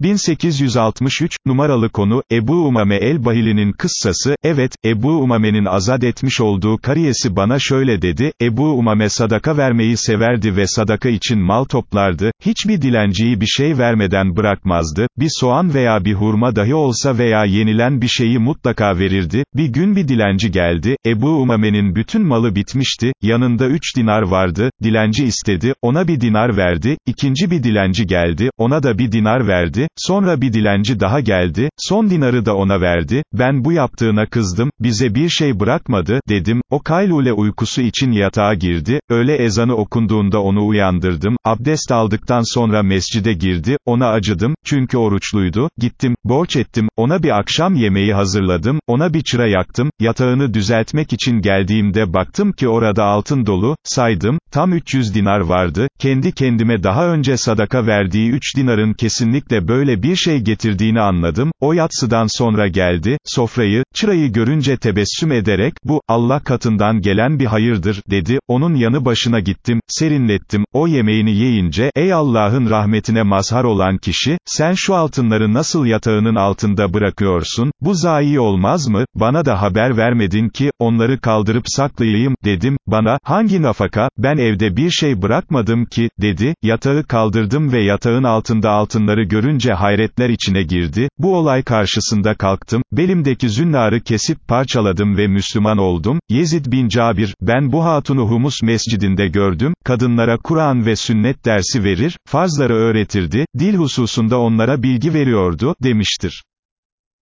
1863, numaralı konu, Ebu Umame el-Bahili'nin kıssası, evet, Ebu Umame'nin azat etmiş olduğu kariyesi bana şöyle dedi, Ebu Umame sadaka vermeyi severdi ve sadaka için mal toplardı, hiçbir dilenciyi bir şey vermeden bırakmazdı, bir soğan veya bir hurma dahi olsa veya yenilen bir şeyi mutlaka verirdi, bir gün bir dilenci geldi, Ebu Umame'nin bütün malı bitmişti, yanında üç dinar vardı, dilenci istedi, ona bir dinar verdi, ikinci bir dilenci geldi, ona da bir dinar verdi, sonra bir dilenci daha geldi, son dinarı da ona verdi, ben bu yaptığına kızdım, bize bir şey bırakmadı, dedim, o kaylule uykusu için yatağa girdi, öğle ezanı okunduğunda onu uyandırdım, abdest aldıktan sonra mescide girdi, ona acıdım, çünkü oruçluydu, gittim, borç ettim, ona bir akşam yemeği hazırladım, ona bir çıra yaktım, yatağını düzeltmek için geldiğimde baktım ki orada altın dolu, saydım, tam 300 dinar vardı, kendi kendime daha önce sadaka verdiği 3 dinarın kesinlikle böyle bir şey getirdiğini anladım, o yatsıdan sonra geldi, sofrayı, çırayı görünce tebessüm ederek, bu, Allah katından gelen bir hayırdır, dedi, onun yanı başına gittim, serinlettim, o yemeğini yiyince, ey Allah'ın rahmetine mazhar olan kişi, sen şu altınları nasıl yatağının altında bırakıyorsun, bu zayi olmaz mı, bana da haber vermedin ki, onları kaldırıp saklayayım, dedim, bana, hangi nafaka, ben evde bir şey bırakmadım ki, dedi, yatağı kaldırdım ve yatağın altında altınları görünce hayretler içine girdi, bu olay karşısında kalktım, belimdeki zünnarı kesip parçaladım ve Müslüman oldum, Yezid bin Cabir, ben bu hatunu Humus mescidinde gördüm, kadınlara Kur'an ve sünnet dersi verir, farzları öğretirdi, dil hususunda onlara bilgi veriyordu, demiştir.